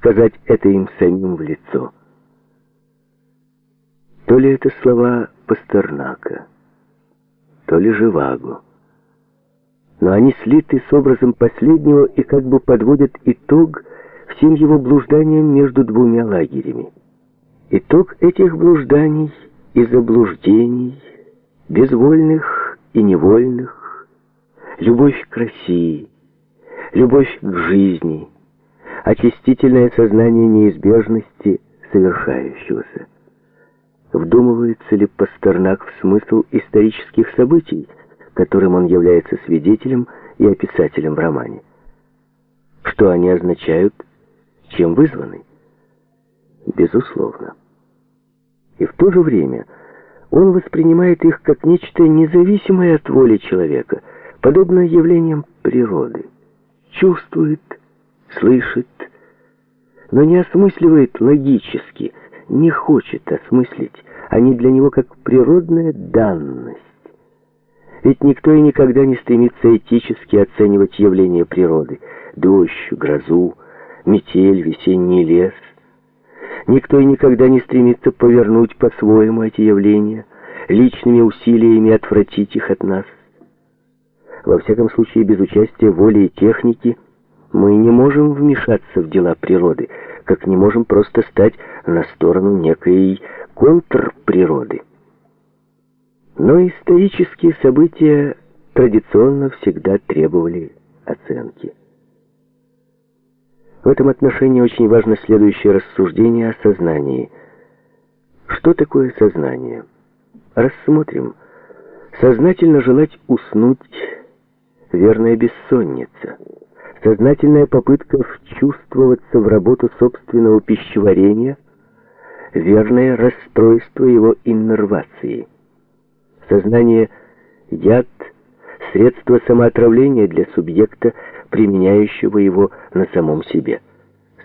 сказать это им самим в лицо. То ли это слова Пастернака, то ли Живаго. Но они слиты с образом последнего и как бы подводят итог всем его блужданиям между двумя лагерями. Итог этих блужданий и заблуждений, безвольных и невольных, любовь к России, любовь к жизни, очистительное сознание неизбежности совершающегося. Вдумывается ли Пастернак в смысл исторических событий, которым он является свидетелем и описателем в романе? Что они означают, чем вызваны? Безусловно. И в то же время он воспринимает их как нечто независимое от воли человека, подобно явлениям природы. Чувствует, слышит, но не осмысливает логически, не хочет осмыслить, они для него как природная данность. Ведь никто и никогда не стремится этически оценивать явления природы, дождь, грозу, метель, весенний лес. Никто и никогда не стремится повернуть по-своему эти явления, личными усилиями отвратить их от нас. Во всяком случае, без участия воли и техники мы не можем вмешаться в дела природы, как не можем просто стать на сторону некой контрприроды. Но исторические события традиционно всегда требовали оценки. В этом отношении очень важно следующее рассуждение о сознании. Что такое сознание? Рассмотрим. Сознательно желать уснуть – верная бессонница. Сознательная попытка вчувствоваться в работу собственного пищеварения – верное расстройство его иннервации. Сознание – яд, средство самоотравления для субъекта, применяющего его на самом себе.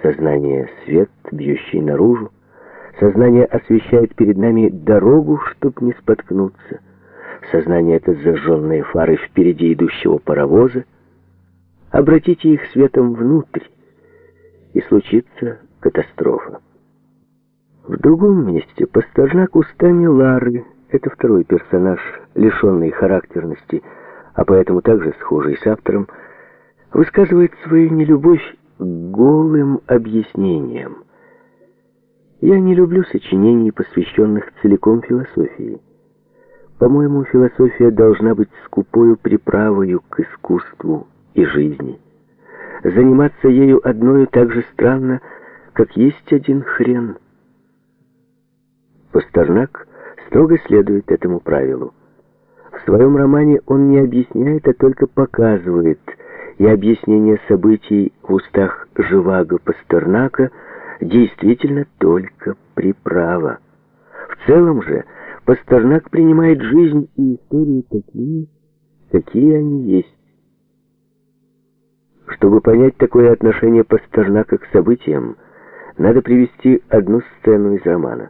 Сознание – свет, бьющий наружу. Сознание освещает перед нами дорогу, чтобы не споткнуться. Сознание — это зажженные фары впереди идущего паровоза. Обратите их светом внутрь, и случится катастрофа. В другом месте Пастернак устами Лары, это второй персонаж, лишенный характерности, а поэтому также схожий с автором, высказывает свою нелюбовь голым объяснениям. Я не люблю сочинений, посвященных целиком философии. По-моему, философия должна быть скупою приправою к искусству и жизни. Заниматься ею одною так же странно, как есть один хрен. Пастернак строго следует этому правилу. В своем романе он не объясняет, а только показывает, и объяснение событий в устах Живаго Пастернака действительно только приправа. В целом же Пастернак принимает жизнь и историю такими, какие они есть. Чтобы понять такое отношение Пастернака к событиям, надо привести одну сцену из романа.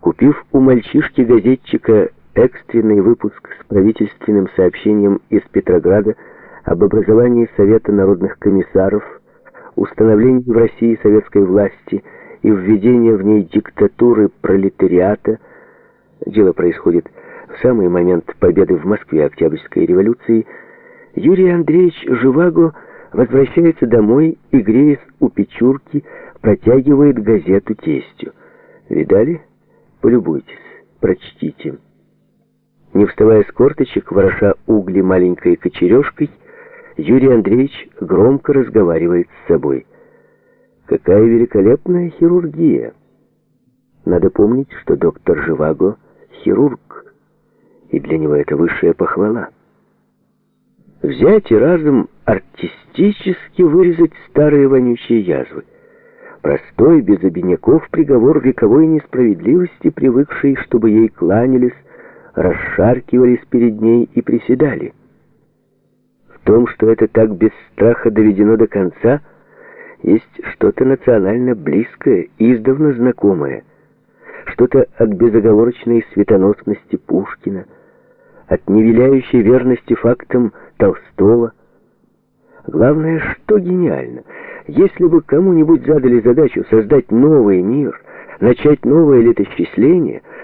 Купив у мальчишки-газетчика экстренный выпуск с правительственным сообщением из Петрограда об образовании Совета народных комиссаров, установлении в России советской власти и введении в ней диктатуры пролетариата, дело происходит в самый момент победы в Москве Октябрьской революции, Юрий Андреевич Живаго возвращается домой и, греясь у печурки, протягивает газету тестю. Видали? Полюбуйтесь, прочтите. Не вставая с корточек, вороша угли маленькой кочережкой, Юрий Андреевич громко разговаривает с собой. Какая великолепная хирургия! Надо помнить, что доктор Живаго — хирург, и для него это высшая похвала. Взять и разом артистически вырезать старые вонючие язвы. Простой, без обиняков, приговор вековой несправедливости, привыкшей, чтобы ей кланялись, расшаркивались перед ней и приседали. В том, что это так без страха доведено до конца, есть что-то национально близкое, издавна знакомое, что-то от безоговорочной светоносности Пушкина, от невиляющей верности фактам Толстого. Главное, что гениально, Если бы кому-нибудь задали задачу создать новый мир, начать новое летосчисление,